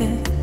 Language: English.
baby.